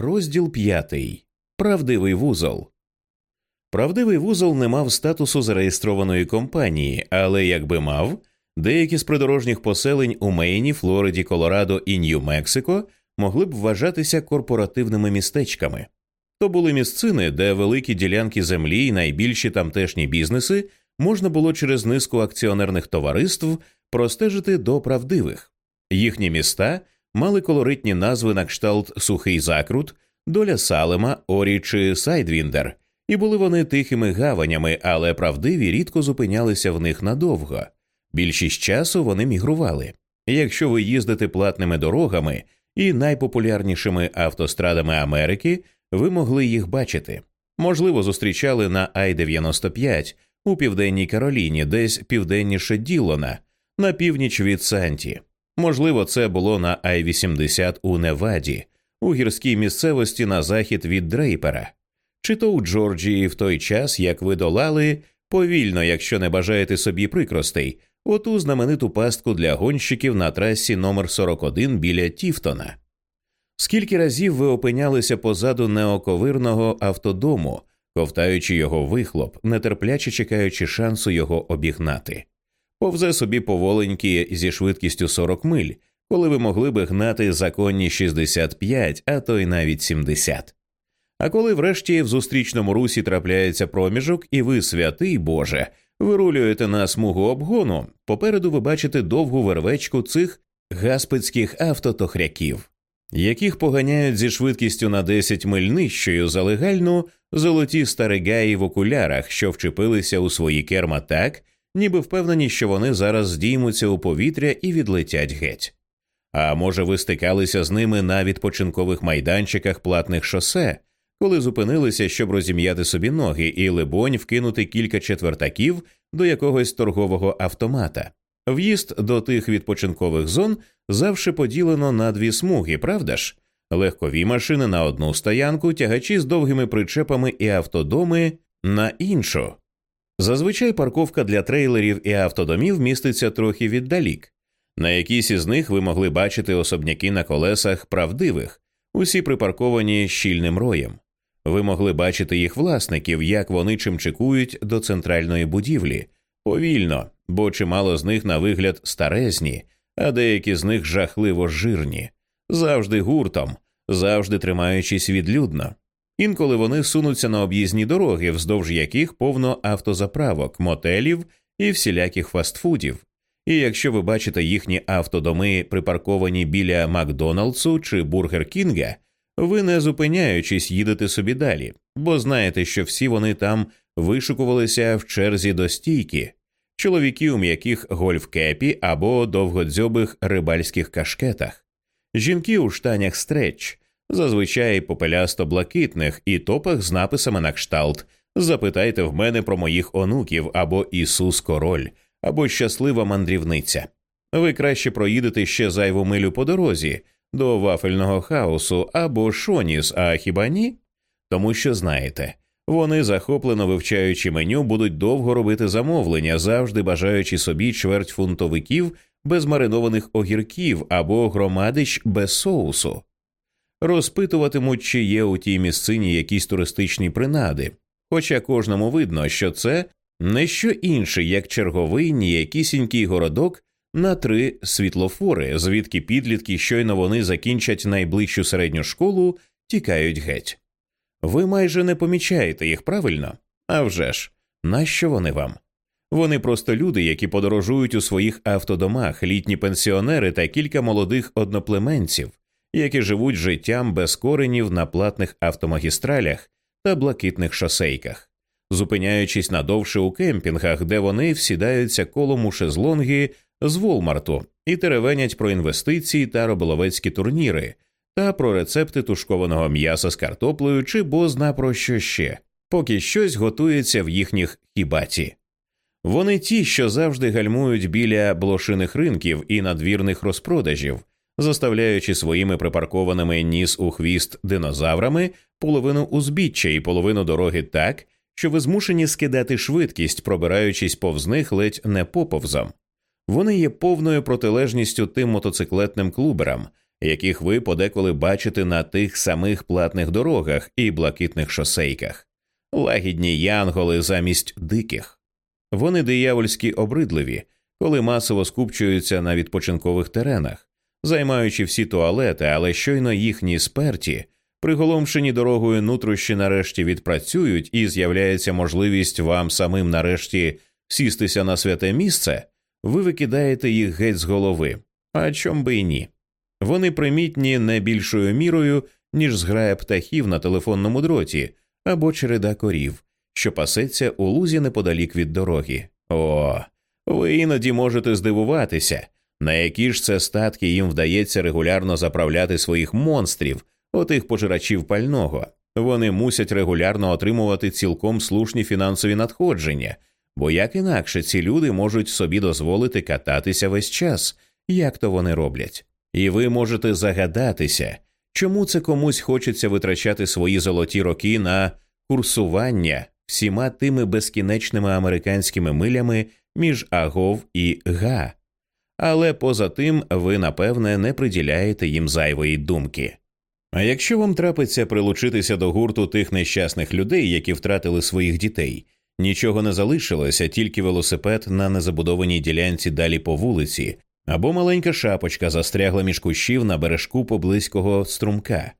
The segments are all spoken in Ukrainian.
Розділ п'ятий. Правдивий вузол. Правдивий вузол не мав статусу зареєстрованої компанії, але якби мав, деякі з придорожніх поселень у Мейні, Флориді, Колорадо і Нью-Мексико могли б вважатися корпоративними містечками. То були місцини, де великі ділянки землі і найбільші тамтешні бізнеси можна було через низку акціонерних товариств простежити до правдивих. Їхні міста мали колоритні назви на кшталт Сухий Закрут, Доля Салема, Орі чи Сайдвіндер, і були вони тихими гаванями, але правдиві рідко зупинялися в них надовго. Більшість часу вони мігрували. Якщо ви їздите платними дорогами і найпопулярнішими автострадами Америки, ви могли їх бачити. Можливо, зустрічали на Ай 95 у південній Кароліні, десь південніше Ділона, на північ від Санті. Можливо, це було на Ай 80 у Неваді, у гірській місцевості на захід від Дрейпера, чи то у Джорджії в той час, як ви долали повільно, якщо не бажаєте собі прикростей, оту знамениту пастку для гонщиків на трасі номер 41 біля Тіфтона. Скільки разів ви опинялися позаду неоковирного автодому, ковтаючи його вихлоп, нетерпляче чекаючи шансу його обігнати, повзе собі поволеньки зі швидкістю 40 миль, коли ви могли би гнати законні 65, а то й навіть 70. А коли врешті в зустрічному русі трапляється проміжок, і ви, святий Боже, вирулюєте на смугу обгону, попереду ви бачите довгу вервечку цих гаспицьких автотохряків, яких поганяють зі швидкістю на 10 миль нижчою за легальну золоті старигаї в окулярах, що вчепилися у свої керма так, ніби впевнені, що вони зараз здіймуться у повітря і відлетять геть. А може, ви стикалися з ними на відпочинкових майданчиках платних шосе, коли зупинилися, щоб розім'яти собі ноги і, либонь, вкинути кілька четвертаків до якогось торгового автомата. В'їзд до тих відпочинкових зон завжди поділено на дві смуги, правда ж? Легкові машини на одну стоянку, тягачі з довгими причепами і автодоми на іншу. Зазвичай парковка для трейлерів і автодомів міститься трохи віддалік. На якійсь із них ви могли бачити особняки на колесах правдивих, усі припарковані щільним роєм. Ви могли бачити їх власників, як вони чимчикують до центральної будівлі, повільно, бо чимало з них на вигляд старезні, а деякі з них жахливо жирні, завжди гуртом, завжди тримаючись відлюдно. Інколи вони сунуться на об'їзні дороги, вздовж яких повно автозаправок, мотелів і всіляких фастфудів. І якщо ви бачите їхні автодоми, припарковані біля Макдоналдсу чи Бургер Кінга, ви не зупиняючись їдете собі далі, бо знаєте, що всі вони там вишукувалися в черзі до стійки, чоловіки у м'яких гольф-кепі або довгодзьобих рибальських кашкетах, жінки у штанях стреч, зазвичай попелясто блакитних і топах з написами на кшталт Запитайте в мене про моїх онуків або Ісус Король або щаслива мандрівниця. Ви краще проїдете ще зайву милю по дорозі до вафельного хаосу або шоніс, а хіба ні? Тому що знаєте, вони, захоплено вивчаючи меню, будуть довго робити замовлення, завжди бажаючи собі чверть фунтовиків без маринованих огірків або громадич без соусу. Розпитуватимуть, чи є у тій місцині якісь туристичні принади, хоча кожному видно, що це не що інше, як черговий ніякісінький городок на три світлофори, звідки підлітки, щойно вони закінчать найближчу середню школу, тікають геть. Ви майже не помічаєте їх правильно? А вже ж, нащо вони вам? Вони просто люди, які подорожують у своїх автодомах, літні пенсіонери та кілька молодих одноплеменців, які живуть життям без коренів на платних автомагістралях та блакитних шосейках зупиняючись надовше у кемпінгах, де вони всідаються колом у шезлонги з Волмарту і теревенять про інвестиції та роболовецькі турніри, та про рецепти тушкованого м'яса з картоплею чи бозна про що ще, поки щось готується в їхніх хібаті. Вони ті, що завжди гальмують біля блошиних ринків і надвірних розпродажів, заставляючи своїми припаркованими ніс у хвіст динозаврами половину узбіччя і половину дороги так, що ви змушені скидати швидкість, пробираючись повз них ледь не поповзом. Вони є повною протилежністю тим мотоциклетним клуберам, яких ви подеколи бачите на тих самих платних дорогах і блакитних шосейках, лагідні янголи замість диких. Вони диявольські обридливі, коли масово скупчуються на відпочинкових теренах, займаючи всі туалети, але щойно їхні сперті, приголомшені дорогою нутрощі нарешті відпрацюють і з'являється можливість вам самим нарешті сістися на святе місце, ви викидаєте їх геть з голови. А чом би й ні? Вони примітні не більшою мірою, ніж зграя птахів на телефонному дроті або череда корів, що пасеться у лузі неподалік від дороги. О, ви іноді можете здивуватися, на які ж це статки їм вдається регулярно заправляти своїх монстрів, отих пожирачів пального. Вони мусять регулярно отримувати цілком слушні фінансові надходження, бо як інакше ці люди можуть собі дозволити кататися весь час, як то вони роблять. І ви можете загадатися, чому це комусь хочеться витрачати свої золоті роки на курсування всіма тими безкінечними американськими милями між Агов і Га. Але поза тим ви напевне не приділяєте їм зайвої думки. А якщо вам трапиться прилучитися до гурту тих нещасних людей, які втратили своїх дітей, нічого не залишилося, тільки велосипед на незабудованій ділянці далі по вулиці, або маленька шапочка застрягла між кущів на бережку поблизького струмка.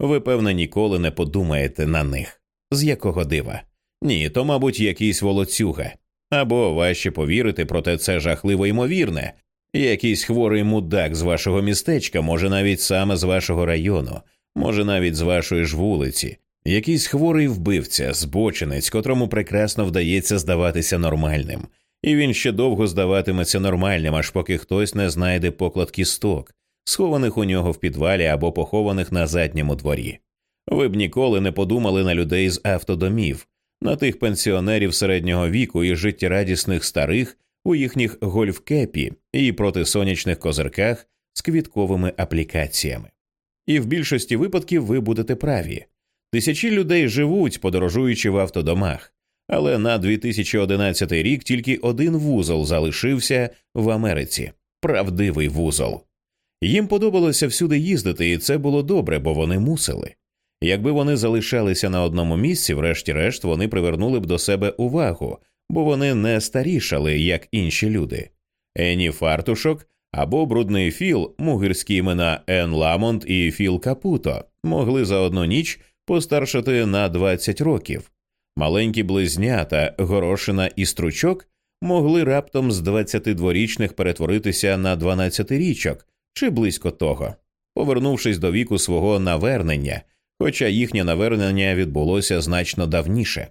Ви, певно, ніколи не подумаєте на них. З якого дива? Ні, то, мабуть, якийсь волоцюга. Або важче повірити, проте це жахливо ймовірне. Якийсь хворий мудак з вашого містечка, може навіть саме з вашого району, може навіть з вашої ж вулиці, якийсь хворий вбивця, збочинець, котрому прекрасно вдається здаватися нормальним, і він ще довго здаватиметься нормальним, аж поки хтось не знайде поклад кісток, схованих у нього в підвалі або похованих на задньому дворі. Ви б ніколи не подумали на людей з автодомів, на тих пенсіонерів середнього віку і життєрадісних старих у їхніх гольфкепі і протисонячних козирках з квітковими аплікаціями. І в більшості випадків ви будете праві. Тисячі людей живуть, подорожуючи в автодомах, але на 2011 рік тільки один вузол залишився в Америці правдивий вузол. Їм подобалося всюди їздити, і це було добре, бо вони мусили. Якби вони залишалися на одному місці, врешті-решт вони привернули б до себе увагу, бо вони не старішали, як інші люди. Ені Фартушок або брудний Філ, мугирські імена Ен Ламонт і Філ Капуто, могли за одну ніч постаршати на 20 років. Маленькі близнята, горошина і стручок могли раптом з 22-річних перетворитися на 12-річок чи близько того, повернувшись до віку свого навернення, хоча їхнє навернення відбулося значно давніше.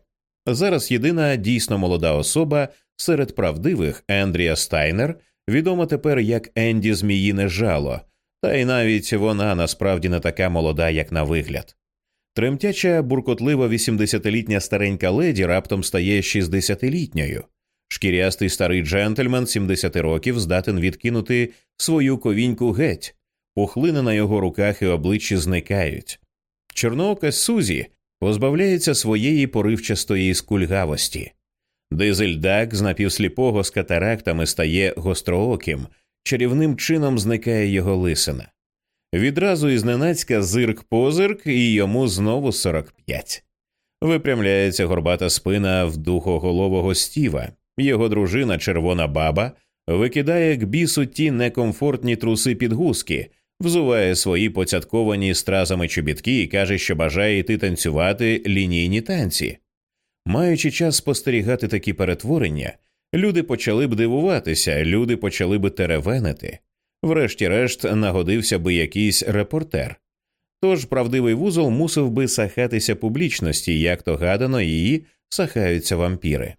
Зараз єдина дійсно молода особа серед правдивих Ендрія Стайнер, відома тепер як Енді Зміїне жало, та й навіть вона насправді не така молода, як на вигляд. Тремтяча, буркотлива 80-літня старенька леді раптом стає 60-літньою. Шкірястий старий джентльмен 70 років здатен відкинути свою ковіньку геть, пухлини на його руках і обличчі зникають. Чорноока Сузі позбавляється своєї поривчастої скульгавості. Дизельдак з напівсліпого з катарактами стає гострооким, чарівним чином зникає його лисина. Відразу із ненацька зирк позирк, і йому знову 45. Випрямляється горбата спина в духоголового стіва, його дружина, червона баба, викидає к бісу ті некомфортні труси підгузки, взуває свої поцятковані стразами чобітки і каже, що бажає йти танцювати лінійні танці. Маючи час спостерігати такі перетворення, люди почали б дивуватися, люди почали б теревенити. Врешті-решт нагодився би якийсь репортер. Тож правдивий вузол мусив би сахатися публічності, як то гадано, її сахаються вампіри.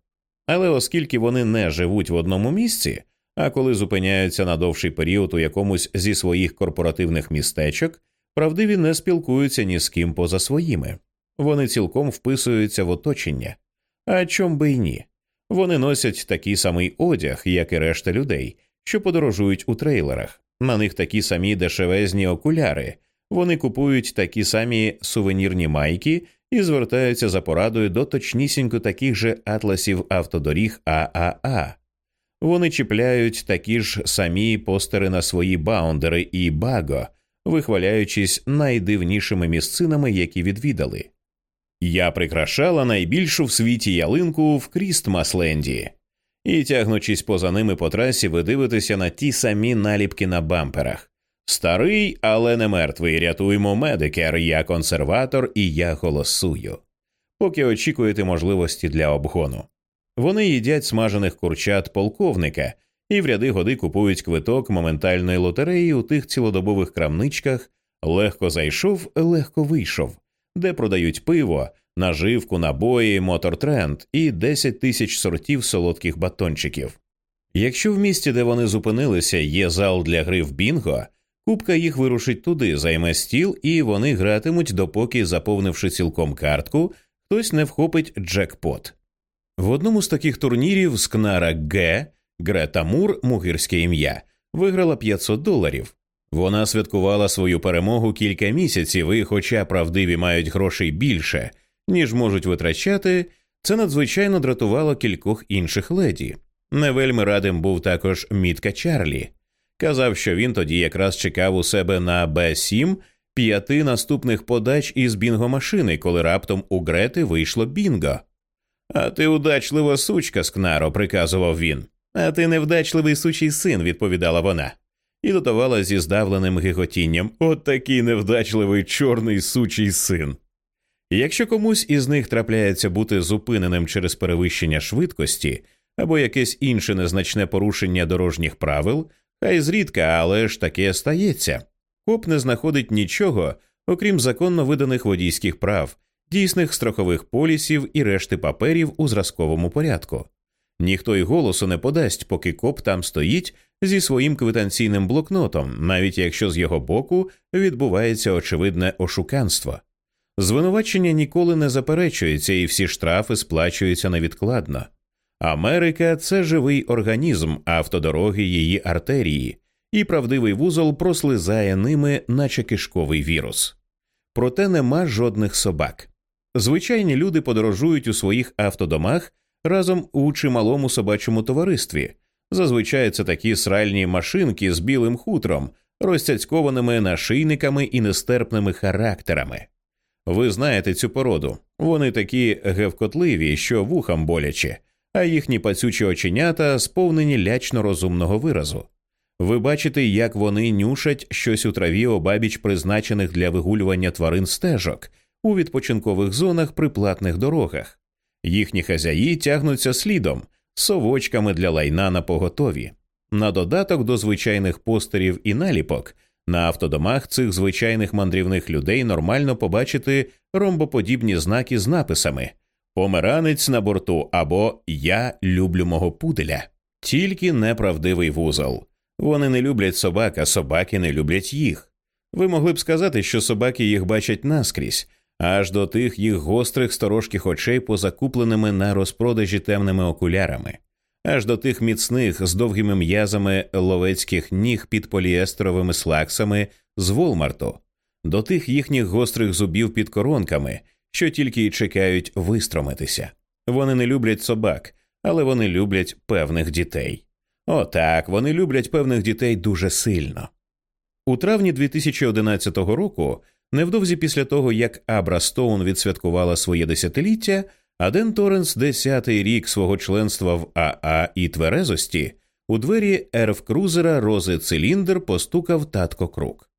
Але оскільки вони не живуть в одному місці, а коли зупиняються на довший період у якомусь зі своїх корпоративних містечок, правдиві не спілкуються ні з ким поза своїми, вони цілком вписуються в оточення. А чом би й ні? Вони носять такий самий одяг, як і решта людей, що подорожують у трейлерах. На них такі самі дешевезні окуляри, вони купують такі самі сувенірні майки і звертаються за порадою до точнісінько таких же атласів автодоріг ААА. Вони чіпляють такі ж самі постери на свої баундери і баго, вихваляючись найдивнішими місцинами, які відвідали. Я прикрашала найбільшу в світі ялинку в Крістмасленді, і, тягнучись поза ними по трасі, ви дивитеся на ті самі наліпки на бамперах. Старий, але не мертвий. Рятуймо медикер, я консерватор і я голосую. Поки очікуєте можливості для обгону. Вони їдять смажених курчат полковника і в ряди годи купують квиток моментальної лотереї у тих цілодобових крамничках легко зайшов, легко вийшов, де продають пиво, наживку, набої, мотортренд і 10 тисяч сортів солодких батончиків. Якщо в місті, де вони зупинилися, є зал для гри в бінго, купка їх вирушить туди, займе стіл, і вони гратимуть, допоки, заповнивши цілком картку, хтось не вхопить джекпот. В одному з таких турнірів скнара Г Грета Мур, мугирське ім'я, виграла 500 доларів. Вона святкувала свою перемогу кілька місяців, і, хоча правдиві мають грошей більше, ніж можуть витрачати, це надзвичайно дратувало кількох інших леді. Не вельми радим був також Мітка Чарлі. Казав, що він тоді якраз чекав у себе на Б7 п'яти наступних подач із бінго-машини, коли раптом у Грети вийшло бінго. А ти удачлива сучка, Скнаро, приказував він. А ти невдачливий сучий син, відповідала вона, і додавала зі здавленим гиготінням От такий невдачливий чорний сучий син. Якщо комусь із них трапляється бути зупиненим через перевищення швидкості або якесь інше незначне порушення дорожніх правил, хай зрідка, але ж таке стається. Коп не знаходить нічого, окрім законно виданих водійських прав, дійсних страхових полісів і решти паперів у зразковому порядку. Ніхто й голосу не подасть, поки коп там стоїть зі своїм квитанційним блокнотом, навіть якщо з його боку відбувається очевидне ошуканство. Звинувачення ніколи не заперечується, і всі штрафи сплачуються невідкладно. Америка це живий організм, автодороги її артерії, і правдивий вузол прослизає ними, наче кишковий вірус. Проте нема жодних собак. Звичайні люди подорожують у своїх автодомах разом у чималому собачому товаристві. Зазвичай це такі сральні машинки з білим хутром, розцяцькованими нашийниками і нестерпними характерами. Ви знаєте цю породу. Вони такі гевкотливі, що вухам боляче, а їхні пацючі оченята сповнені лячно розумного виразу. Ви бачите, як вони нюшать щось у траві обабіч призначених для вигулювання тварин стежок у відпочинкових зонах при платних дорогах. Їхні хазяї тягнуться слідом, совочками для лайна на поготові. На додаток до звичайних постерів і наліпок на автодомах цих звичайних мандрівних людей нормально побачити ромбоподібні знаки з написами Помиранець на борту або Я люблю мого пуделя, тільки неправдивий вузол. Вони не люблять собак, а собаки не люблять їх. Ви могли б сказати, що собаки їх бачать наскрізь, аж до тих їх гострих сторожких очей, позакупленими на розпродажі темними окулярами, аж до тих міцних з довгими м'язами ловецьких ніг під поліестеровими слаксами з Волмарту, до тих їхніх гострих зубів під коронками, що тільки й чекають вистромитися. Вони не люблять собак, але вони люблять певних дітей. Отак, вони люблять певних дітей дуже сильно. У травні 2011 року Невдовзі після того, як Абра Стоун відсвяткувала своє десятиліття, а Ден Торренс десятий рік свого членства в АА і тверезості, у двері ерф крузера Рози Циліндр постукав татко Крук.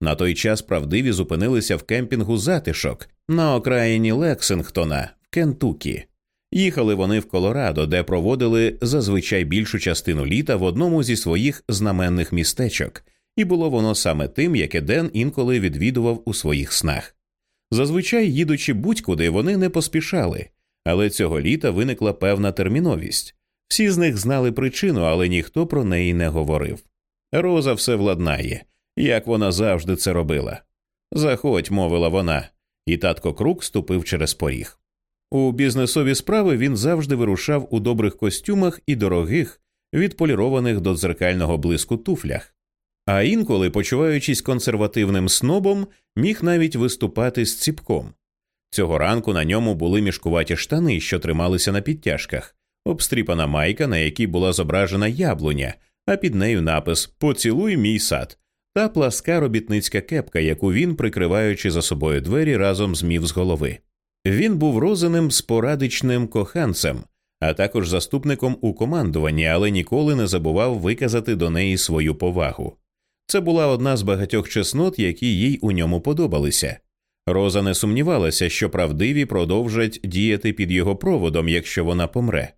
На той час правдиві зупинилися в кемпінгу затишок на окраїні Лексингтона в Кентукі. Їхали вони в Колорадо, де проводили зазвичай більшу частину літа в одному зі своїх знаменних містечок, і було воно саме тим, яке Ден інколи відвідував у своїх снах. Зазвичай, їдучи будь-куди, вони не поспішали, але цього літа виникла певна терміновість. Всі з них знали причину, але ніхто про неї не говорив. Роза все владнає, як вона завжди це робила. Заходь, мовила вона, і татко Крук ступив через поріг. У бізнесові справи він завжди вирушав у добрих костюмах і дорогих, відполірованих до дзеркального блиску туфлях а інколи, почуваючись консервативним снобом, міг навіть виступати з ціпком. Цього ранку на ньому були мішкуваті штани, що трималися на підтяжках, обстріпана майка, на якій була зображена яблуня, а під нею напис Поцілуй мій сад, та пласка робітницька кепка, яку він, прикриваючи за собою двері, разом змів з голови. Він був розаним спорадичним коханцем, а також заступником у командуванні, але ніколи не забував виказати до неї свою повагу. Це була одна з багатьох чеснот, які їй у ньому подобалися. Роза не сумнівалася, що правдиві продовжать діяти під його проводом, якщо вона помре.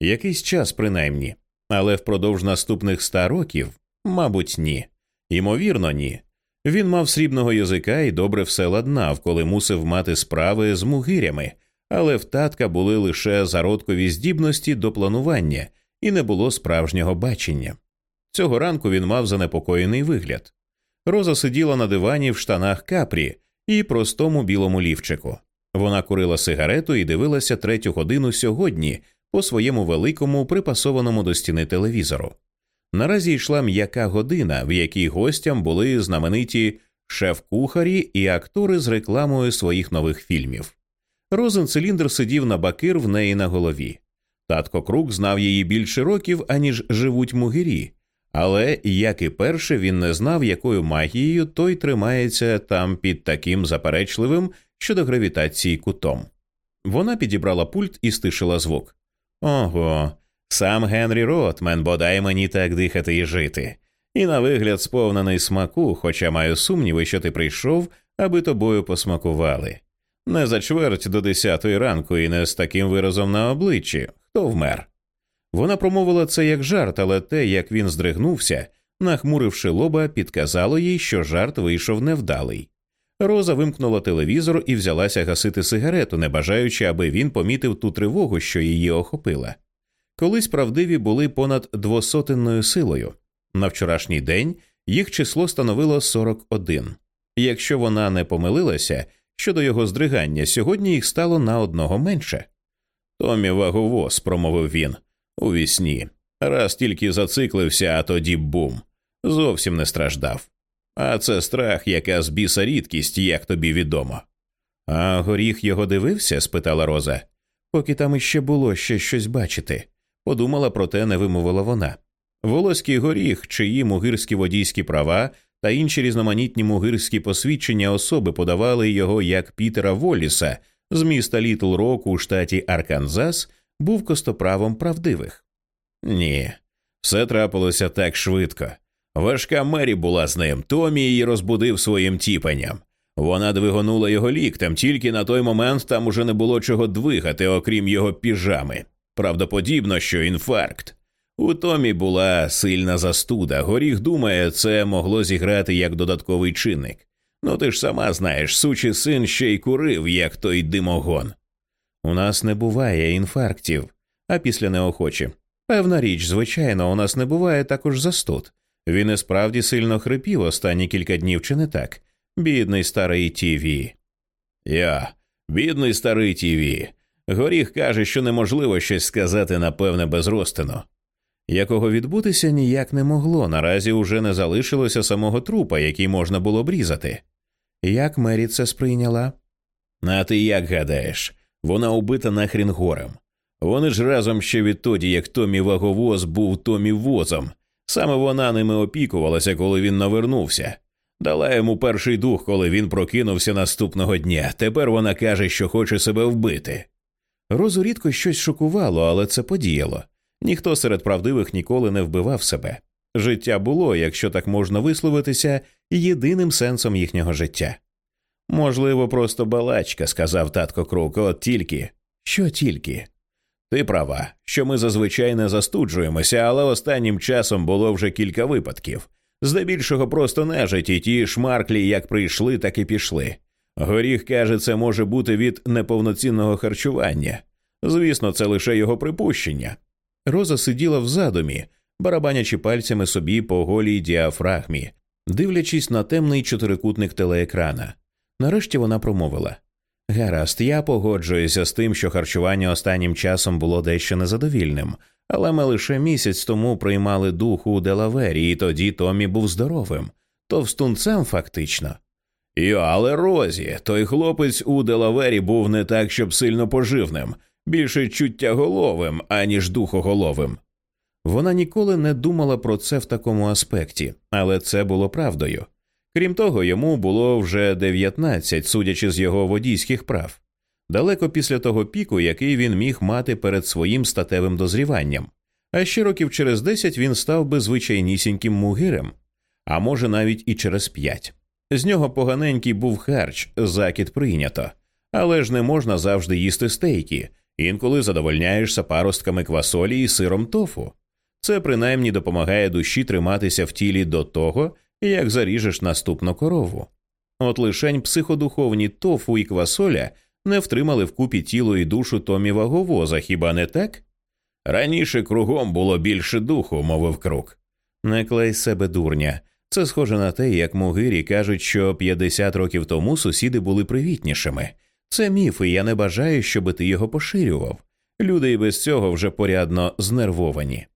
Якийсь час, принаймні, але впродовж наступних ста років, мабуть, ні. Ймовірно, ні. Він мав срібного язика і добре все ладнав, коли мусив мати справи з мугирями, але в татка були лише зародкові здібності до планування і не було справжнього бачення. Цього ранку він мав занепокоєний вигляд. Роза сиділа на дивані в штанах капрі і простому білому лівчику. Вона курила сигарету і дивилася третю годину сьогодні по своєму великому припасованому до стіни телевізору. Наразі йшла м'яка година, в якій гостям були знамениті шеф-кухарі і актори з рекламою своїх нових фільмів. Розен циліндр сидів на бакир в неї на голові. Татко Крук знав її більше років, аніж живуть мугирі, але, як і перше, він не знав, якою магією той тримається там під таким заперечливим щодо гравітації кутом. Вона підібрала пульт і стишила звук. Ого, сам Генрі Ротмен, бодай мені так дихати і жити, і на вигляд сповнений смаку, хоча маю сумніви, що ти прийшов, аби тобою посмакували. Не за чверть до десятої ранку і не з таким виразом на обличчі, хто вмер. Вона промовила це як жарт, але те, як він здригнувся, нахмуривши лоба, підказало їй, що жарт вийшов невдалий. Роза вимкнула телевізор і взялася гасити сигарету, не бажаючи, аби він помітив ту тривогу, що її охопила. Колись правдиві були понад двосотенною силою. На вчорашній день їх число становило 41. Якщо вона не помилилася щодо його здригання, сьогодні їх стало на одного менше. Томі ваговоз, промовив він, у вісні. Раз тільки зациклився, а тоді бум. Зовсім не страждав. А це страх, яка з біса рідкість, як тобі відомо. А горіх його дивився? спитала Роза. Поки там іще було ще щось бачити. Подумала, проте не вимовила вона. Волоський горіх, чиї мугирські водійські права та інші різноманітні мугирські посвідчення особи подавали його як Пітера Воліса з міста Літл Рок у штаті Арканзас, був костоправом правдивих. Ні, все трапилося так швидко. Важка Мері була з ним, Томі її розбудив своїм тіпанням. Вона двигонула його ліктем, тільки на той момент там уже не було чого двигати, окрім його піжами. Правдоподібно, що інфаркт. У Томі була сильна застуда. Горіх думає, це могло зіграти як додатковий чинник. Ну ти ж сама знаєш, сучий син ще й курив, як той димогон. У нас не буває інфарктів, а після неохочі. Певна річ, звичайно, у нас не буває також застуд. Він і справді сильно хрипів останні кілька днів, чи не так? Бідний старий Тіві. Я, бідний старий Тіві. Горіх каже, що неможливо щось сказати напевне без розтину. Якого відбутися ніяк не могло, наразі уже не залишилося самого трупа, який можна було б різати. Як Мері це сприйняла? А ти як гадаєш? Вона убита нахрін горем. Вони ж разом ще відтоді, як Томі ваговоз був Томі возом. Саме вона ними опікувалася, коли він навернувся. Дала йому перший дух, коли він прокинувся наступного дня. Тепер вона каже, що хоче себе вбити. Розу рідко щось шокувало, але це подіяло. Ніхто серед правдивих ніколи не вбивав себе. Життя було, якщо так можна висловитися, єдиним сенсом їхнього життя. Можливо, просто балачка, сказав татко Крук, от тільки. Що тільки? Ти права, що ми зазвичай не застуджуємося, але останнім часом було вже кілька випадків. Здебільшого просто нежить, і ті шмарклі як прийшли, так і пішли. Горіх каже, це може бути від неповноцінного харчування. Звісно, це лише його припущення. Роза сиділа в задумі, барабанячи пальцями собі по голій діафрагмі, дивлячись на темний чотирикутник телеекрана. Нарешті вона промовила Гаразд, я погоджуюся з тим, що харчування останнім часом було дещо незадовільним, але ми лише місяць тому приймали дух у Делавері, і тоді Томі був здоровим, товстунцем фактично. І але Розі, той хлопець у Делавері був не так, щоб сильно поживним, більше чуттяголовим, аніж духоголовим. Вона ніколи не думала про це в такому аспекті, але це було правдою. Крім того, йому було вже 19, судячи з його водійських прав, далеко після того піку, який він міг мати перед своїм статевим дозріванням. А ще років через 10 він став би звичайнісіньким мугирем, а може навіть і через п'ять. З нього поганенький був харч, закид прийнято, але ж не можна завжди їсти стейки, інколи задовольняєшся паростками квасолі і сиром тофу. Це принаймні допомагає душі триматися в тілі до того, як заріжеш наступну корову. От лишень психодуховні тофу і квасоля не втримали вкупі тіло і душу Томі ваговоза, хіба не так? Раніше кругом було більше духу, мовив круг. Не клей себе дурня. Це схоже на те, як мугирі кажуть, що 50 років тому сусіди були привітнішими. Це міф, і я не бажаю, щоб ти його поширював. Люди і без цього вже порядно знервовані.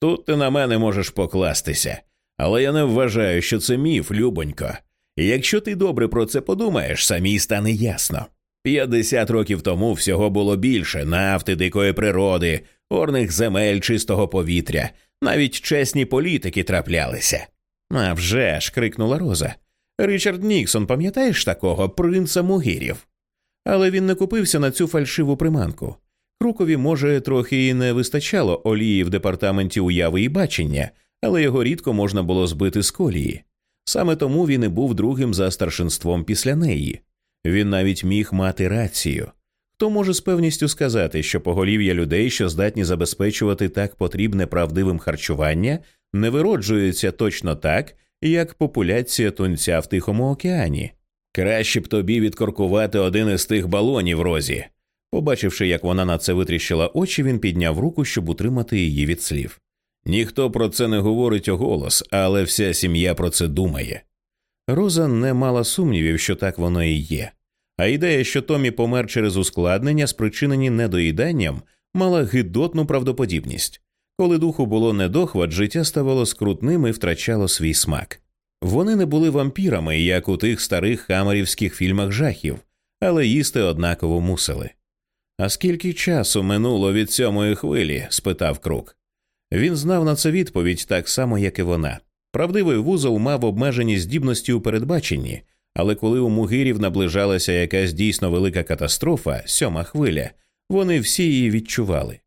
Тут ти на мене можеш покластися, але я не вважаю, що це міф, любонько. Якщо ти добре про це подумаєш, самій стане ясно. П'ятдесят років тому всього було більше нафти, дикої природи, орних земель, чистого повітря, навіть чесні політики траплялися. «А вже ж!» – крикнула Роза. Ричард Ніксон, пам'ятаєш такого принца мугирів? Але він не купився на цю фальшиву приманку. Крукові, може, трохи і не вистачало олії в департаменті уяви і бачення, але його рідко можна було збити з колії. Саме тому він і був другим за старшинством після неї. Він навіть міг мати рацію. Хто може з певністю сказати, що поголів'я людей, що здатні забезпечувати так потрібне правдивим харчування, не вироджується точно так, як популяція тунця в Тихому океані? Краще б тобі відкоркувати один із тих балонів розі. Побачивши, як вона на це витріщила очі, він підняв руку, щоб утримати її від слів. Ніхто про це не говорить оголос, але вся сім'я про це думає. Роза не мала сумнівів, що так воно і є. А ідея, що Томі помер через ускладнення, спричинені недоїданням, мала гидотну правдоподібність. Коли духу було недохват, життя ставало скрутним і втрачало свій смак. Вони не були вампірами, як у тих старих хамерівських фільмах жахів, але їсти однаково мусили. А скільки часу минуло від сьомої хвилі? спитав Крук. Він знав на це відповідь так само, як і вона. Правдивий вузол мав обмежені здібності у передбаченні, але коли у мугирів наближалася якась дійсно велика катастрофа, сьома хвиля, вони всі її відчували.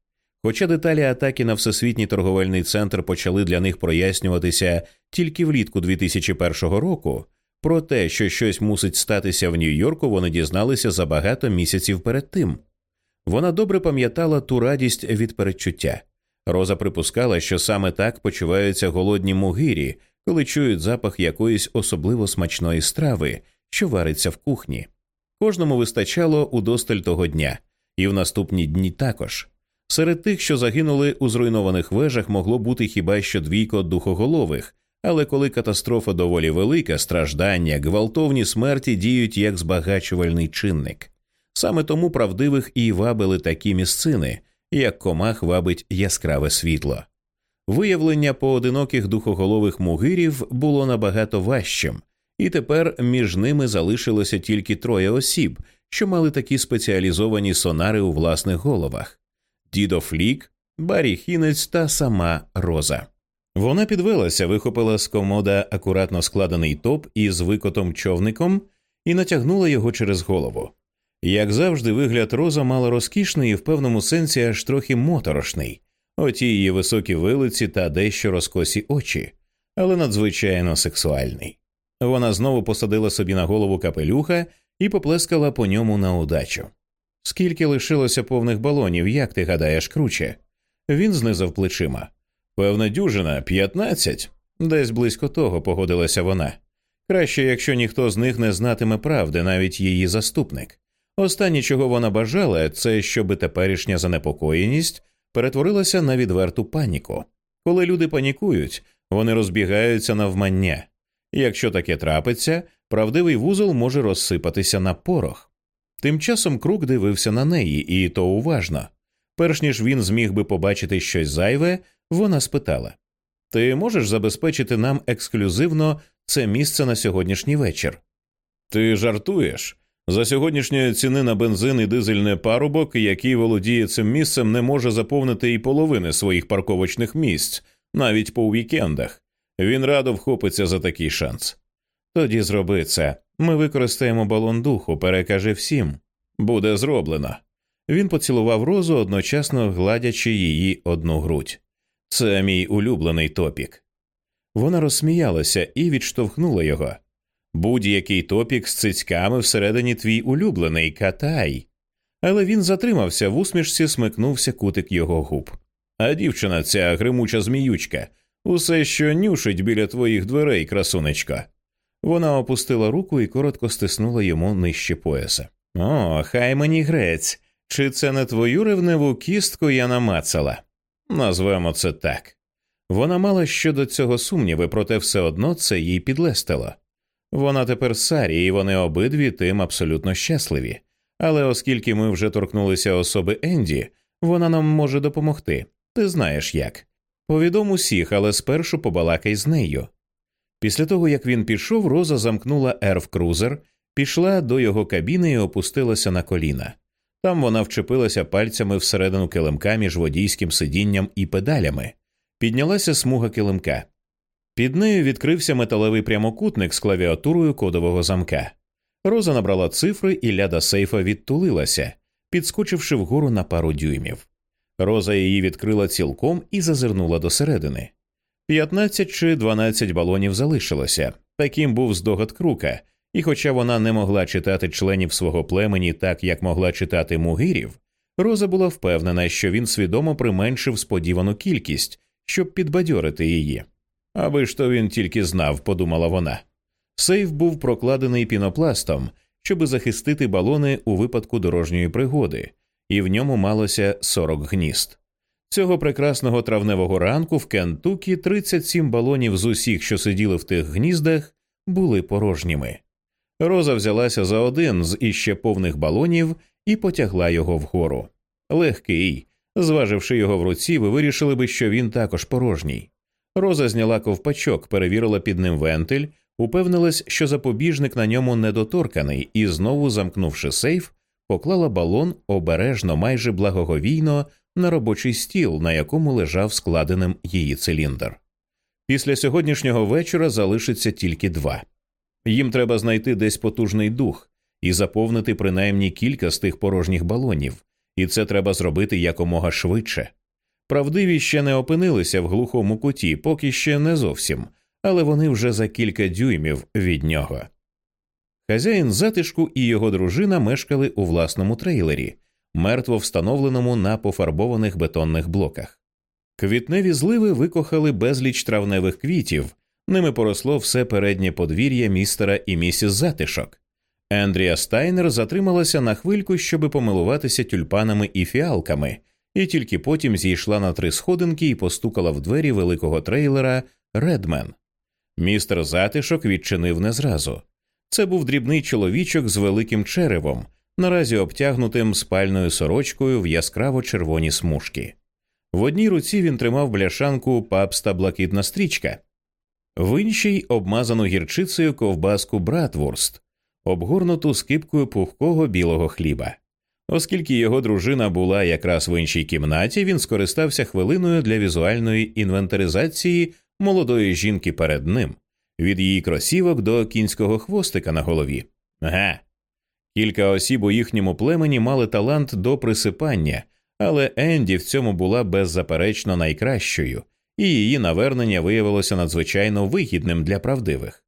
Хоча деталі атаки на всесвітній торговельний центр почали для них прояснюватися тільки влітку 2001 року, про те, що щось мусить статися в Нью-Йорку, вони дізналися за багато місяців перед тим. Вона добре пам'ятала ту радість від передчуття. Роза припускала, що саме так почуваються голодні мугирі, коли чують запах якоїсь особливо смачної страви, що вариться в кухні. Кожному вистачало удосталь того дня, і в наступні дні також. Серед тих, що загинули у зруйнованих вежах, могло бути хіба що двійко духоголових, але коли катастрофа доволі велика, страждання, гвалтовні смерті діють як збагачувальний чинник. Саме тому правдивих і вабили такі місцини, як комах вабить яскраве світло. Виявлення поодиноких духоголових мугирів було набагато важчим, і тепер між ними залишилося тільки троє осіб, що мали такі спеціалізовані сонари у власних головах дідо Флік, Барі Хінець та сама Роза. Вона підвелася, вихопила з комода акуратно складений топ із викотом човником і натягнула його через голову. Як завжди, вигляд роза мала розкішний і в певному сенсі аж трохи моторошний, оті її високі вилиці та дещо розкосі очі, але надзвичайно сексуальний. Вона знову посадила собі на голову капелюха і поплескала по ньому на удачу. Скільки лишилося повних балонів, як ти гадаєш, круче? Він знизав плечима. Певна дюжина, п'ятнадцять. Десь близько того погодилася вона. Краще, якщо ніхто з них не знатиме правди, навіть її заступник. Останнє, чого вона бажала, це щоб теперішня занепокоєність перетворилася на відверту паніку. Коли люди панікують, вони розбігаються навмання. Якщо таке трапиться, правдивий вузол може розсипатися на порох. Тим часом крук дивився на неї, і то уважно. Перш ніж він зміг би побачити щось зайве, вона спитала Ти можеш забезпечити нам ексклюзивно це місце на сьогоднішній вечір? Ти жартуєш? За сьогоднішньої ціни на бензин і дизельний парубок, який володіє цим місцем, не може заповнити і половини своїх парковочних місць, навіть по вікендах. Він радо вхопиться за такий шанс. Тоді зроби це. Ми використаємо балон духу, перекажи всім. Буде зроблено. Він поцілував розу, одночасно гладячи її одну грудь. Це мій улюблений топік. Вона розсміялася і відштовхнула його. Будь-який топік з цицьками всередині твій улюблений катай. Але він затримався в усмішці, смикнувся кутик його губ. А дівчина, ця гримуча зміючка, усе що нюшить біля твоїх дверей, красунечко. Вона опустила руку і коротко стиснула йому нижче пояса. О, хай мені грець. Чи це не твою ревневу кістку я намацала? Назвемо це так. Вона мала щодо цього сумніви, проте все одно це їй підлестило. Вона тепер Сарі, і вони обидві тим абсолютно щасливі. Але оскільки ми вже торкнулися особи Енді, вона нам може допомогти. Ти знаєш як. Повідом усіх, але спершу побалакай з нею. Після того, як він пішов, Роза замкнула ерв крузер, пішла до його кабіни і опустилася на коліна. Там вона вчепилася пальцями всередину килимка між водійським сидінням і педалями, піднялася смуга килимка. Під нею відкрився металевий прямокутник з клавіатурою кодового замка. Роза набрала цифри і ляда сейфа відтулилася, підскочивши вгору на пару дюймів. Роза її відкрила цілком і зазирнула досередини. П'ятнадцять чи дванадцять балонів залишилося. Таким був здогад крука, і хоча вона не могла читати членів свого племені так, як могла читати мугирів, Роза була впевнена, що він свідомо применшив сподівану кількість, щоб підбадьорити її. Аби ж то він тільки знав, подумала вона. Сейф був прокладений пінопластом, щоби захистити балони у випадку дорожньої пригоди, і в ньому малося 40 гнізд. Цього прекрасного травневого ранку в Кентукі 37 балонів з усіх, що сиділи в тих гніздах, були порожніми. Роза взялася за один з іще повних балонів і потягла його вгору. Легкий, зваживши його в руці, ви вирішили би, що він також порожній. Роза зняла ковпачок, перевірила під ним вентиль, упевнилась, що запобіжник на ньому недоторканий, і знову, замкнувши сейф, поклала балон обережно, майже благоговійно на робочий стіл, на якому лежав складеним її циліндр. Після сьогоднішнього вечора залишиться тільки два. Їм треба знайти десь потужний дух і заповнити принаймні кілька з тих порожніх балонів, і це треба зробити якомога швидше. Правдиві ще не опинилися в глухому куті, поки ще не зовсім, але вони вже за кілька дюймів від нього. Хазяїн затишку і його дружина мешкали у власному трейлері, мертво встановленому на пофарбованих бетонних блоках. Квітневі зливи викохали безліч травневих квітів, ними поросло все переднє подвір'я містера і місіс затишок. Ендрія Стайнер затрималася на хвильку, щоби помилуватися тюльпанами і фіалками, і тільки потім зійшла на три сходинки і постукала в двері великого трейлера Редмен. Містер затишок відчинив не зразу. Це був дрібний чоловічок з великим черевом, наразі обтягнутим спальною сорочкою в яскраво червоні смужки. В одній руці він тримав бляшанку папста блакитна стрічка, в іншій обмазану гірчицею ковбаску братвурст, обгорнуту скипкою пухкого білого хліба. Оскільки його дружина була якраз в іншій кімнаті, він скористався хвилиною для візуальної інвентаризації молодої жінки перед ним, від її кросівок до кінського хвостика на голові. Га. Кілька осіб у їхньому племені мали талант до присипання, але Енді в цьому була беззаперечно найкращою, і її навернення виявилося надзвичайно вигідним для правдивих.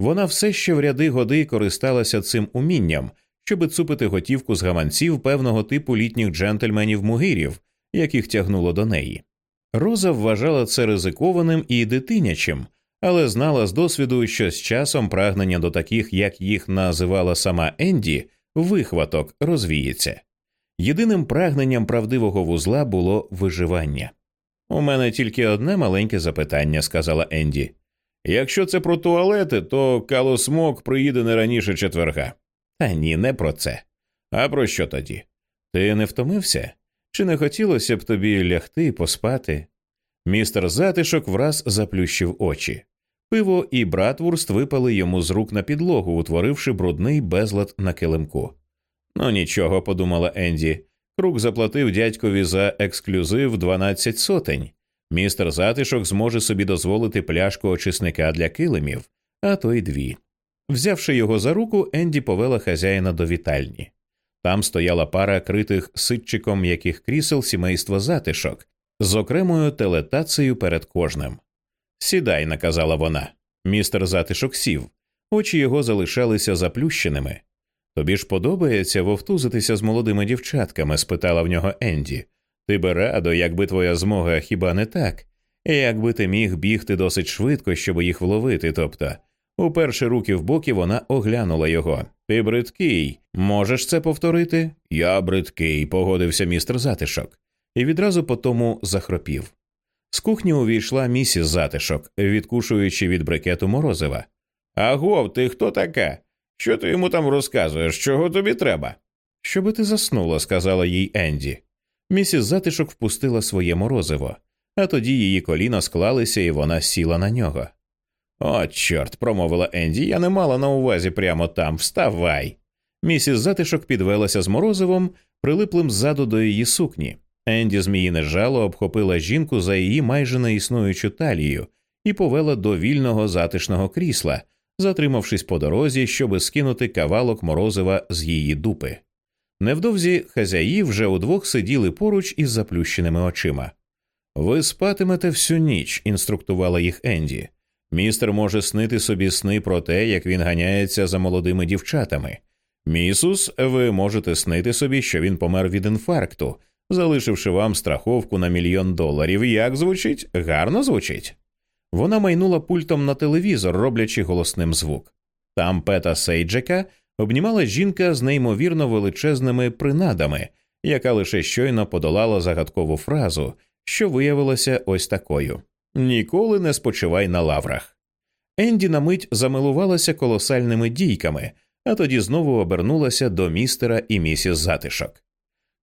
Вона все ще в ряди годи користалася цим умінням, щоби цупити готівку з гаманців певного типу літніх джентльменів мугирів, яких тягнуло до неї. Роза вважала це ризикованим і дитинячим, але знала з досвіду, що з часом прагнення до таких, як їх називала сама Енді, вихваток розвіється. Єдиним прагненням правдивого вузла було виживання. У мене тільки одне маленьке запитання, сказала Енді. Якщо це про туалети, то Калосмок приїде не раніше четверга. Та ні, не про це. А про що тоді? Ти не втомився? Чи не хотілося б тобі лягти і поспати? Містер затишок враз заплющив очі. Пиво і братвурст випали йому з рук на підлогу, утворивши брудний безлад на килимку. Ну нічого, подумала Енді. Крук заплатив дядькові за ексклюзив 12 сотень. Містер затишок зможе собі дозволити пляшку очисника для килимів, а то й дві. Взявши його за руку, Енді повела хазяїна до вітальні. Там стояла пара критих ситчиком м'яких крісел сімейства затишок з окремою телетацею перед кожним. Сідай, наказала вона. Містер затишок сів, очі його залишалися заплющеними. Тобі ж подобається вовтузитися з молодими дівчатками? спитала в нього Енді. Ти би радо, якби твоя змога хіба не так, якби ти міг бігти досить швидко, щоб їх вловити. Тобто, уперше руки в боки вона оглянула його. Ти бридкий, можеш це повторити? Я бридкий, погодився містер затишок, і відразу по тому захропів. З кухні увійшла місіс затишок, відкушуючи від брикету морозива. Агов, ти хто така? Що ти йому там розказуєш? Чого тобі треба? Щоби ти заснула, сказала їй Енді. Місіс затишок впустила своє морозиво, а тоді її коліна склалися, і вона сіла на нього. О, чорт, промовила Енді, я не мала на увазі прямо там. Вставай. Місіс затишок підвелася з морозивом, прилиплим ззаду до її сукні. Енді зміїне жало обхопила жінку за її майже неіснуючу талію і повела до вільного затишного крісла, затримавшись по дорозі, щоби скинути кавалок морозива з її дупи. Невдовзі хазяї вже удвох сиділи поруч із заплющеними очима. Ви спатимете всю ніч, інструктувала їх Енді. Містер може снити собі сни про те, як він ганяється за молодими дівчатами. Місус, ви можете снити собі, що він помер від інфаркту, залишивши вам страховку на мільйон доларів. Як звучить? Гарно звучить. Вона майнула пультом на телевізор, роблячи голосним звук. Там Пета Сейджека обнімала жінка з неймовірно величезними принадами, яка лише щойно подолала загадкову фразу, що виявилася ось такою Ніколи не спочивай на лаврах. Енді на мить замилувалася колосальними дійками, а тоді знову обернулася до містера і місіс затишок.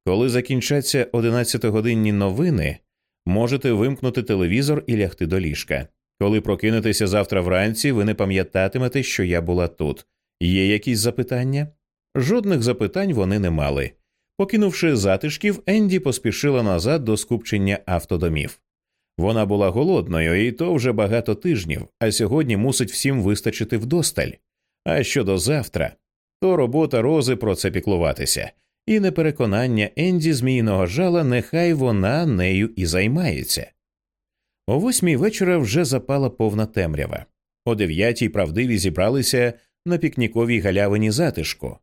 Коли закінчаться одинадцятогодинні новини, можете вимкнути телевізор і лягти до ліжка. Коли прокинетеся завтра вранці, ви не пам'ятатимете, що я була тут. Є якісь запитання? Жодних запитань вони не мали. Покинувши затишків, Енді поспішила назад до скупчення автодомів. Вона була голодною, і то вже багато тижнів, а сьогодні мусить всім вистачити вдосталь. А щодо завтра, то робота рози про це піклуватися, і непереконання Енді Зміїного жала, нехай вона нею і займається. О восьмій вечора вже запала повна темрява. О дев'ятій правдиві зібралися на пікніковій галявині затишку.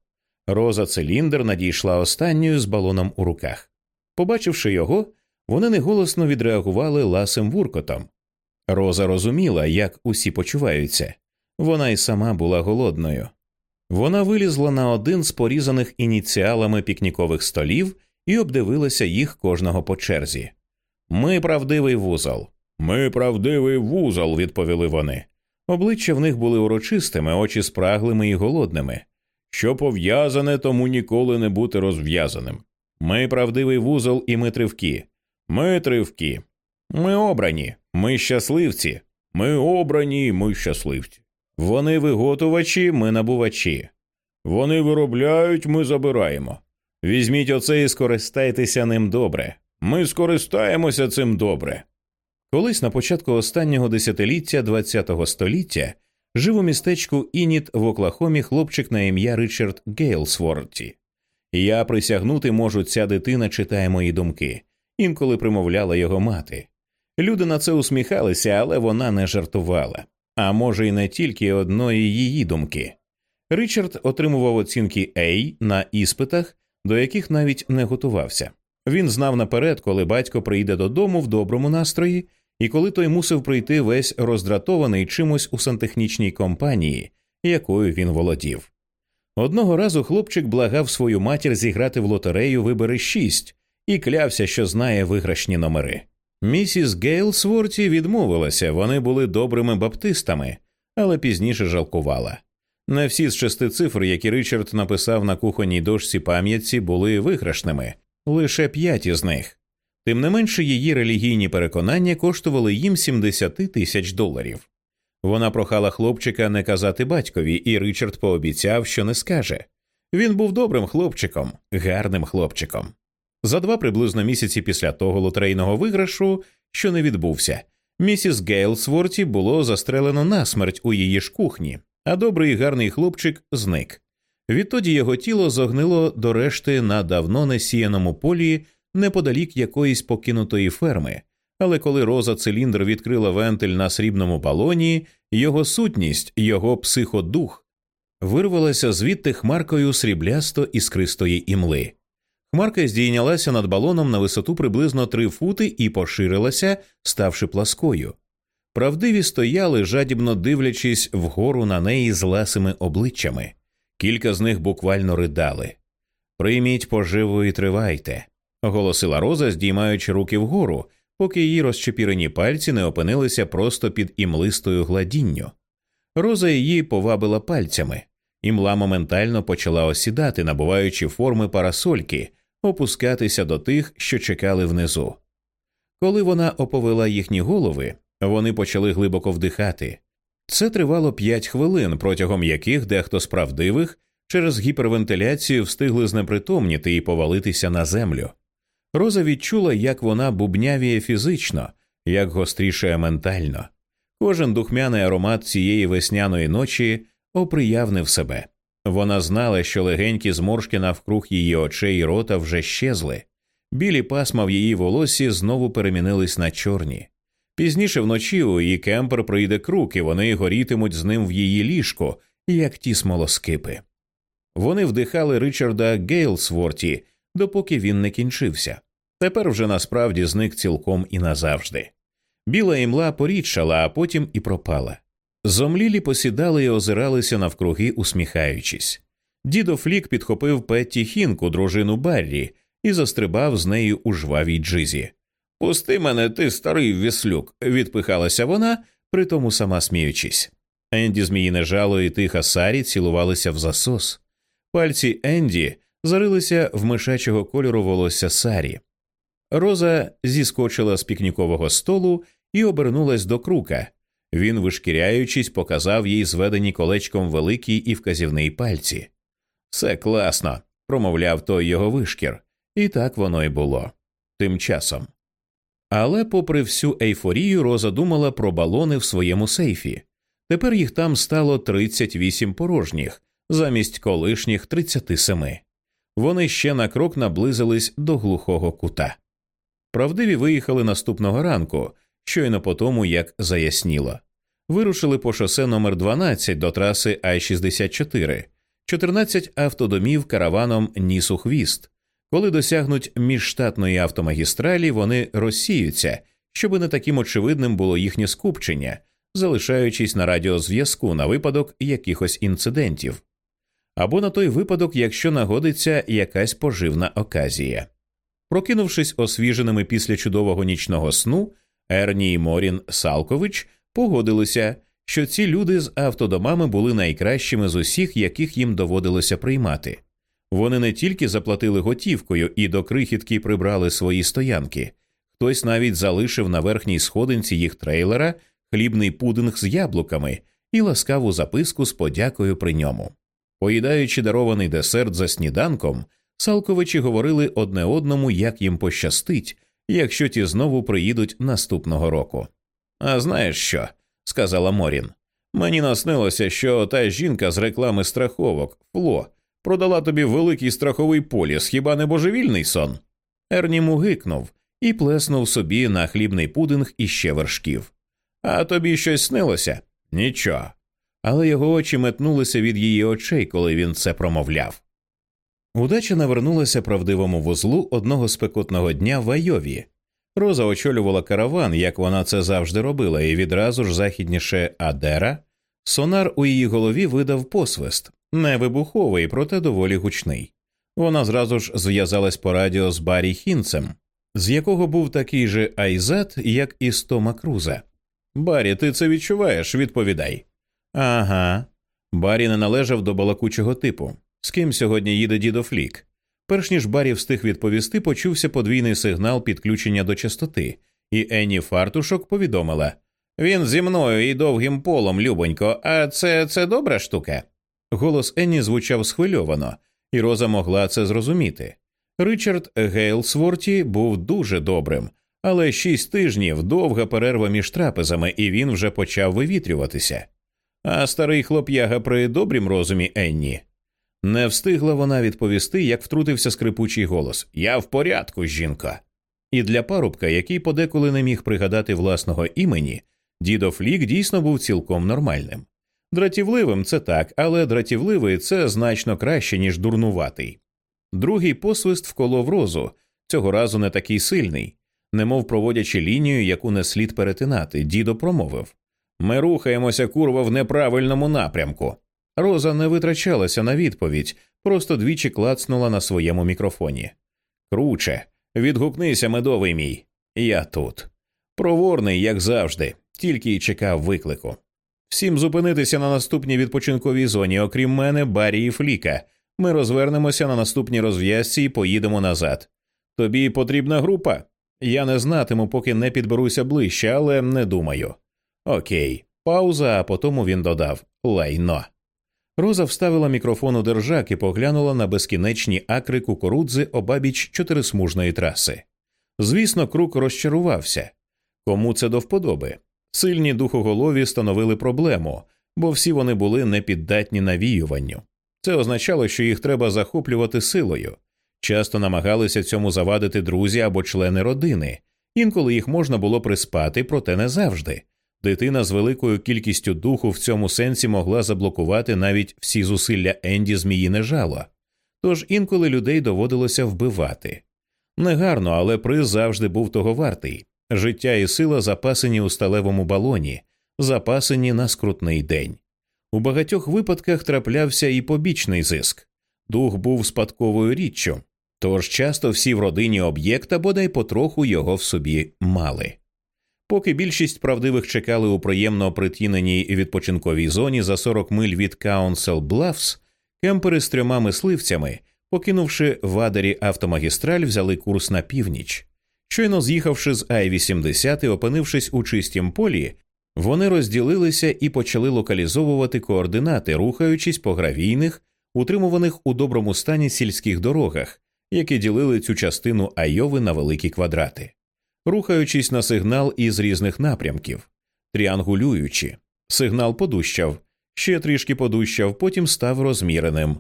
Роза циліндр надійшла останньою з балоном у руках. Побачивши його, вони неголосно відреагували ласим вуркотом. Роза розуміла, як усі почуваються. Вона й сама була голодною. Вона вилізла на один з порізаних ініціалами пікнікових столів і обдивилася їх кожного по черзі. Ми правдивий вузол. Ми правдивий вузол, відповіли вони. Обличчя в них були урочистими, очі спраглими і голодними. Що пов'язане, тому ніколи не бути розв'язаним. Ми правдивий вузол, і ми тривки. Ми тривки. Ми обрані, ми щасливці. Ми обрані, ми щасливці. Вони виготувачі, ми набувачі. Вони виробляють, ми забираємо. Візьміть оце і скористайтеся ним добре. Ми скористаємося цим добре. Колись на початку останнього десятиліття ХХ століття жив у містечку Ініт в Оклахомі хлопчик на ім'я Ричард Гейлсворті. Я присягнути можу, ця дитина читає мої думки, інколи примовляла його мати. Люди на це усміхалися, але вона не жартувала. А може, й не тільки одної її думки. Ричард отримував оцінки A на іспитах, до яких навіть не готувався. Він знав наперед, коли батько прийде додому в доброму настрої, і коли той мусив прийти весь роздратований чимось у сантехнічній компанії, якою він володів. Одного разу хлопчик благав свою матір зіграти в лотерею вибери шість і клявся, що знає виграшні номери. Місіс Гейлсворті відмовилася, вони були добрими баптистами, але пізніше жалкувала. Не всі з шести цифр, які Ричард написав на кухонній дошці пам'ятці, були виграшними, лише п'ять із них. Тим не менше, її релігійні переконання коштували їм 70 тисяч доларів. Вона прохала хлопчика не казати батькові, і Ричард пообіцяв, що не скаже. Він був добрим хлопчиком, гарним хлопчиком. За два приблизно місяці після того лотерейного виграшу, що не відбувся, місіс Гейлсворті було застрелено насмерть у її ж кухні, а добрий і гарний хлопчик зник. Відтоді його тіло зогнило до решти на давно несіяному полі неподалік якоїсь покинутої ферми, але коли роза циліндр відкрила вентиль на срібному балоні, його сутність, його психодух вирвалася звідти хмаркою сріблясто іскристої імли. Хмарка здійнялася над балоном на висоту приблизно три фути і поширилася, ставши пласкою. Правдиві стояли, жадібно дивлячись вгору на неї з ласими обличчями. Кілька з них буквально ридали. Прийміть поживу і тривайте, оголосила Роза, здіймаючи руки вгору, поки її розчепірені пальці не опинилися просто під імлистою гладінню. Роза її повабила пальцями, імла моментально почала осідати, набуваючи форми парасольки, опускатися до тих, що чекали внизу. Коли вона оповела їхні голови, вони почали глибоко вдихати. Це тривало п'ять хвилин, протягом яких дехто з правдивих через гіпервентиляцію встигли знепритомніти і повалитися на землю. Роза відчула, як вона бубнявіє фізично, як гострішає ментально. Кожен духмяний аромат цієї весняної ночі оприявнив себе. Вона знала, що легенькі зморшки навкруг її очей і рота вже щезли, білі пасма в її волосі знову перемінились на чорні. Пізніше вночі у її кемпер прийде круг, і вони горітимуть з ним в її ліжко, як ті смолоскипи. Вони вдихали Ричарда Гейлсворті, допоки він не кінчився. Тепер вже насправді зник цілком і назавжди. Біла імла порідшала, а потім і пропала. Зомлілі посідали і озиралися навкруги, усміхаючись. Дідо Флік підхопив Петті Хінку, дружину Баррі, і застрибав з нею у жвавій джизі. Пусти мене, ти старий віслюк, відпихалася вона, притому сама сміючись. Енді зміїне жало і тиха Сарі цілувалися в засос. Пальці Енді зарилися в мишачого кольору волосся Сарі. Роза зіскочила з пікнікового столу і обернулась до крука. Він, вишкіряючись, показав їй зведені колечком великий і вказівний пальці. Все класно, промовляв той його вишкір, і так воно й було. Тим часом. Але, попри всю ейфорію, Роза думала про балони в своєму сейфі. Тепер їх там стало 38 порожніх, замість колишніх 37. Вони ще на крок наблизились до глухого кута. Правдиві виїхали наступного ранку, щойно по тому, як заясніло. Вирушили по шосе номер 12 до траси Ай-64, 14 автодомів караваном ніс у хвіст. Коли досягнуть міжштатної автомагістралі, вони розсіються, щоб не таким очевидним було їхнє скупчення, залишаючись на радіозв'язку на випадок якихось інцидентів, або на той випадок, якщо нагодиться якась поживна оказія. Прокинувшись освіженими після чудового нічного сну, Ерні і Морін Салкович погодилися, що ці люди з автодомами були найкращими з усіх, яких їм доводилося приймати. Вони не тільки заплатили готівкою і до крихітки прибрали свої стоянки, хтось навіть залишив на верхній сходинці їх трейлера хлібний пудинг з яблуками і ласкаву записку з подякою при ньому. Поїдаючи дарований десерт за сніданком, Салковичі говорили одне одному, як їм пощастить, якщо ті знову приїдуть наступного року. А знаєш що? сказала Морін. Мені наснилося, що та жінка з реклами страховок, Фло, продала тобі великий страховий поліс, хіба не божевільний сон? Ерні мугикнув і плеснув собі на хлібний пудинг іще вершків. А тобі щось снилося? Нічого. Але його очі метнулися від її очей, коли він це промовляв. Удача навернулася правдивому вузлу одного спекотного дня в Айові. Роза очолювала караван, як вона це завжди робила, і відразу ж західніше Адера, сонар у її голові видав посвист, не вибуховий, проте доволі гучний. Вона зразу ж зв'язалась по радіо з Барі Хінцем, з якого був такий же Айзат, як і Стома Круза. Барі, ти це відчуваєш? Відповідай. Ага. Барі не належав до балакучого типу. З ким сьогодні їде дідо Флік? Перш ніж Барі встиг відповісти, почувся подвійний сигнал підключення до частоти, і Енні Фартушок повідомила Він зі мною і довгим полом, любонько, а це це добра штука. Голос Енні звучав схвильовано, і Роза могла це зрозуміти. Ричард Гейлсворті був дуже добрим, але шість тижнів довга перерва між трапезами, і він вже почав вивітрюватися. А старий хлоп'яга при добрім розумі Енні. Не встигла вона відповісти, як втрутився скрипучий голос Я в порядку, жінка. І для парубка, який подеколи не міг пригадати власного імені, дідо Флік дійсно був цілком нормальним. Дратівливим це так, але дратівливий це значно краще, ніж дурнуватий. Другий посвист вколов розу, цього разу не такий сильний, немов проводячи лінію, яку не слід перетинати, дідо промовив Ми рухаємося курва в неправильному напрямку. Роза не витрачалася на відповідь, просто двічі клацнула на своєму мікрофоні. Круче, відгукнися, медовий мій. Я тут. Проворний, як завжди, тільки й чекав виклику. Всім зупинитися на наступній відпочинковій зоні, окрім мене, Барі і Фліка. Ми розвернемося на наступній розв'язці і поїдемо назад. Тобі потрібна група? Я не знатиму, поки не підберуся ближче, але не думаю. Окей, пауза, а потім він додав лайно. Роза вставила мікрофон у держак і поглянула на безкінечні акри кукурудзи обабіч чотирисмужної траси. Звісно, крук розчарувався. Кому це до вподоби? Сильні духоголові становили проблему, бо всі вони були непіддатні навіюванню. Це означало, що їх треба захоплювати силою. Часто намагалися цьому завадити друзі або члени родини, інколи їх можна було приспати, проте не завжди. Дитина з великою кількістю духу в цьому сенсі могла заблокувати навіть всі зусилля Енді зміїне жало, тож інколи людей доводилося вбивати. Негарно, але приз завжди був того вартий життя і сила запасені у сталевому балоні, запасені на скрутний день. У багатьох випадках траплявся і побічний зиск. Дух був спадковою річчю, тож часто всі в родині об'єкта бодай потроху його в собі мали. Поки більшість правдивих чекали у приємно притіненій відпочинковій зоні за 40 миль від Каунсел Блафс, кемпери з трьома мисливцями, покинувши в Адарі автомагістраль, взяли курс на північ. Щойно з'їхавши з Ай-80 і опинившись у чистім полі, вони розділилися і почали локалізовувати координати, рухаючись по гравійних, утримуваних у доброму стані сільських дорогах, які ділили цю частину Айови на великі квадрати рухаючись на сигнал із різних напрямків, тріангулюючи. Сигнал подущав, ще трішки подущав, потім став розміреним.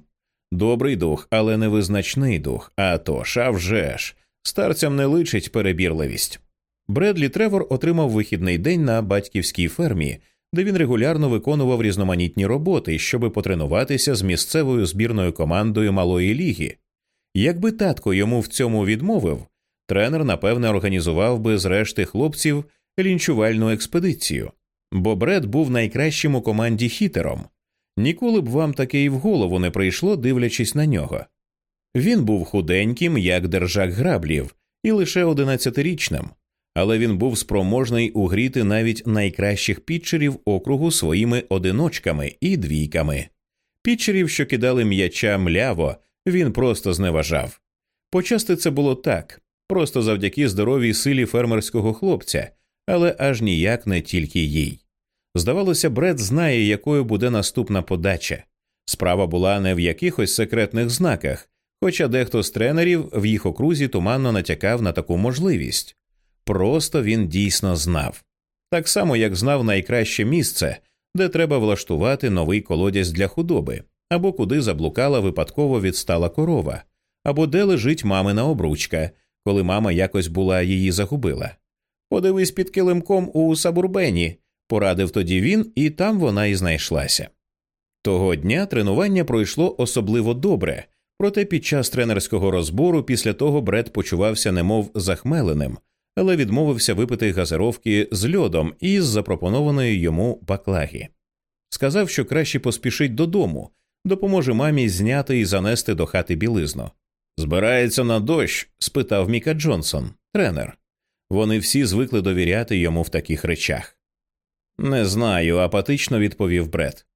Добрий дух, але невизначний дух, а то вже ж, старцям не личить перебірливість. Бредлі Тревор отримав вихідний день на батьківській фермі, де він регулярно виконував різноманітні роботи, щоби потренуватися з місцевою збірною командою малої ліги. Якби татко йому в цьому відмовив, тренер, напевне, організував би з решти хлопців лінчувальну експедицію, бо Бред був найкращим у команді хітером. Ніколи б вам таке і в голову не прийшло, дивлячись на нього. Він був худеньким, як держак граблів, і лише одинадцятирічним, але він був спроможний угріти навіть найкращих пітчерів округу своїми одиночками і двійками. Пітчерів, що кидали м'яча мляво, він просто зневажав. Почасти це було так просто завдяки здоровій силі фермерського хлопця, але аж ніяк не тільки їй. Здавалося, Бред знає, якою буде наступна подача. Справа була не в якихось секретних знаках, хоча дехто з тренерів в їх окрузі туманно натякав на таку можливість. Просто він дійсно знав. Так само, як знав найкраще місце, де треба влаштувати новий колодязь для худоби, або куди заблукала випадково відстала корова, або де лежить мамина обручка, коли мама якось була її загубила. Подивись під килимком у Сабурбені, порадив тоді він, і там вона і знайшлася. Того дня тренування пройшло особливо добре, проте під час тренерського розбору після того Бред почувався немов захмеленим, але відмовився випити газировки з льодом із запропонованої йому баклаги. Сказав, що краще поспішить додому, допоможе мамі зняти і занести до хати білизну. Збирається на дощ? спитав Міка Джонсон, тренер. Вони всі звикли довіряти йому в таких речах. Не знаю, апатично відповів Бред.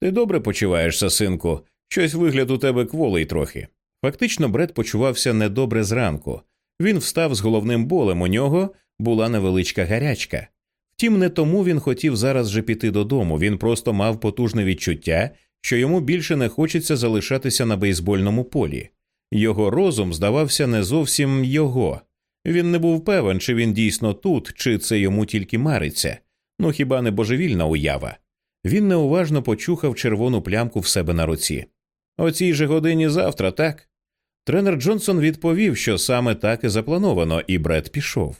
Ти добре почуваєшся, синку, щось вигляд у тебе кволий трохи. Фактично, Бред почувався недобре зранку. Він встав з головним болем, у нього була невеличка гарячка. Втім, не тому він хотів зараз же піти додому, він просто мав потужне відчуття, що йому більше не хочеться залишатися на бейсбольному полі. Його розум здавався не зовсім його. Він не був певен, чи він дійсно тут, чи це йому тільки мариться, ну хіба не божевільна уява. Він неуважно почухав червону плямку в себе на руці. О цій же годині завтра, так? Тренер Джонсон відповів, що саме так і заплановано, і Бред пішов,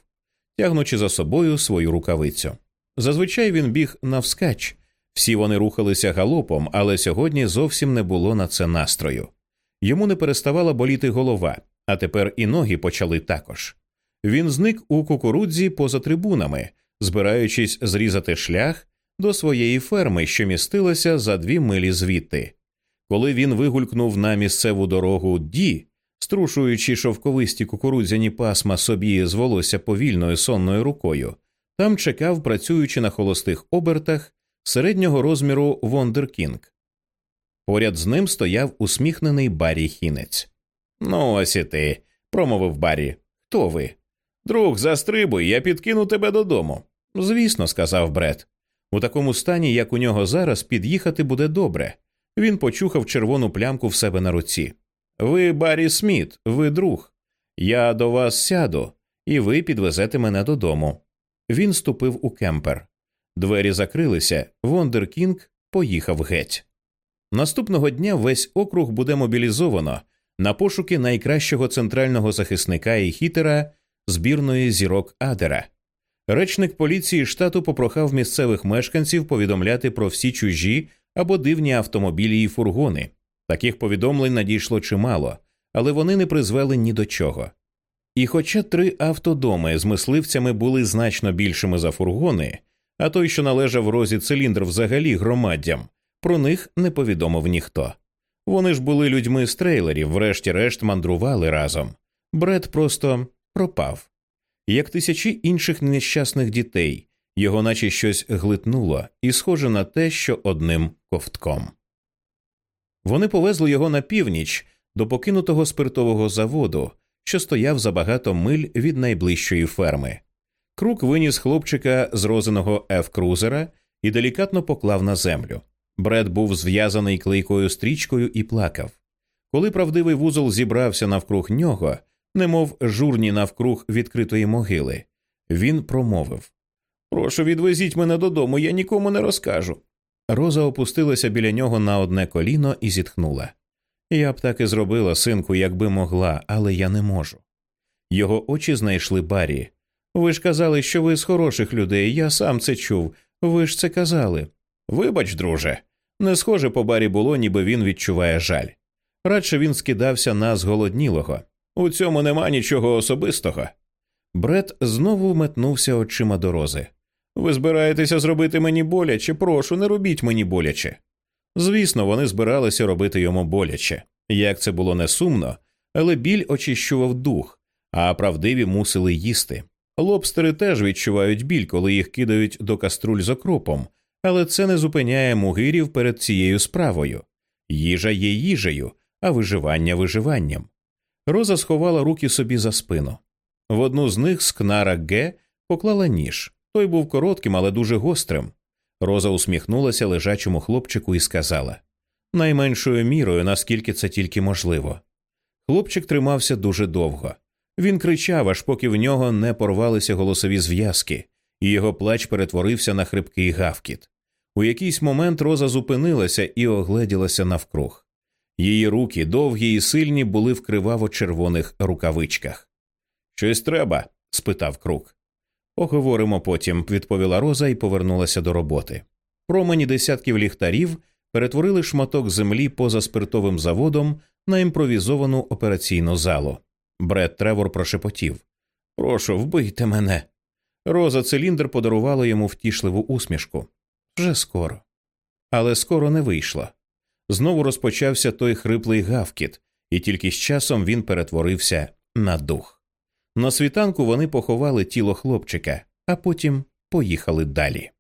тягнучи за собою свою рукавицю. Зазвичай він біг навскач, всі вони рухалися галопом, але сьогодні зовсім не було на це настрою. Йому не переставала боліти голова, а тепер і ноги почали також. Він зник у кукурудзі поза трибунами, збираючись зрізати шлях до своєї ферми, що містилася за дві милі звідти. Коли він вигулькнув на місцеву дорогу Ді, струшуючи шовковисті кукурудзяні пасма собі з волосся повільною сонною рукою, там чекав, працюючи на холостих обертах середнього розміру Вондеркінг. Поряд з ним стояв усміхнений Баррі Хінець. Ну, ось і ти, промовив Баррі. Хто ви? Друг, застрибуй, я підкину тебе додому. Звісно, сказав Бред. У такому стані, як у нього зараз, під'їхати буде добре. Він почухав червону плямку в себе на руці. Ви, Баррі Сміт, ви друг. Я до вас сяду, і ви підвезете мене додому. Він ступив у кемпер. Двері закрилися, Вондеркінг поїхав геть. Наступного дня весь округ буде мобілізовано на пошуки найкращого центрального захисника і хітера збірної зірок Адера. Речник поліції штату попрохав місцевих мешканців повідомляти про всі чужі або дивні автомобілі і фургони. Таких повідомлень надійшло чимало, але вони не призвели ні до чого. І хоча три автодоми з мисливцями були значно більшими за фургони, а той, що належав розі циліндр взагалі громаддям, про них не повідомив ніхто. Вони ж були людьми з трейлерів, врешті-решт мандрували разом. Бред просто пропав. Як тисячі інших нещасних дітей, його наче щось глитнуло, і схоже на те, що одним ковтком. Вони повезли його на північ до покинутого спиртового заводу, що стояв за багато миль від найближчої ферми. Крук виніс хлопчика з розиного Ф-крузера і делікатно поклав на землю. Бред був зв'язаний клейкою стрічкою і плакав. Коли правдивий вузол зібрався навкруг нього, немов журні навкруг відкритої могили, він промовив Прошу, відвезіть мене додому, я нікому не розкажу. Роза опустилася біля нього на одне коліно і зітхнула. Я б так і зробила, синку, якби могла, але я не можу. Його очі знайшли Баррі. Ви ж казали, що ви з хороших людей, я сам це чув. Ви ж це казали. Вибач, друже, не схоже по барі було, ніби він відчуває жаль. Радше він скидався на зголоднілого. У цьому нема нічого особистого. Бред знову метнувся очима до рози. Ви збираєтеся зробити мені боляче, прошу, не робіть мені боляче. Звісно, вони збиралися робити йому боляче. Як це було не сумно, але біль очищував дух, а правдиві мусили їсти. Лобстери теж відчувають біль, коли їх кидають до каструль з окропом, але це не зупиняє мугирів перед цією справою. Їжа є їжею, а виживання виживанням. Роза сховала руки собі за спину. В одну з них скнара Г поклала ніж. Той був коротким, але дуже гострим. Роза усміхнулася лежачому хлопчику і сказала найменшою мірою, наскільки це тільки можливо. Хлопчик тримався дуже довго. Він кричав, аж поки в нього не порвалися голосові зв'язки, і його плач перетворився на хрипкий гавкіт. У якийсь момент Роза зупинилася і огледілася навкруг. Її руки, довгі і сильні, були в криваво червоних рукавичках. Щось треба? спитав крук. Поговоримо потім, відповіла Роза і повернулася до роботи. Промені десятків ліхтарів перетворили шматок землі поза спиртовим заводом на імпровізовану операційну залу. Бред Тревор прошепотів Прошу, вбийте мене. Роза циліндр подарувала йому втішливу усмішку. Вже скоро. Але скоро не вийшло. Знову розпочався той хриплий гавкіт, і тільки з часом він перетворився на дух. На світанку вони поховали тіло хлопчика, а потім поїхали далі.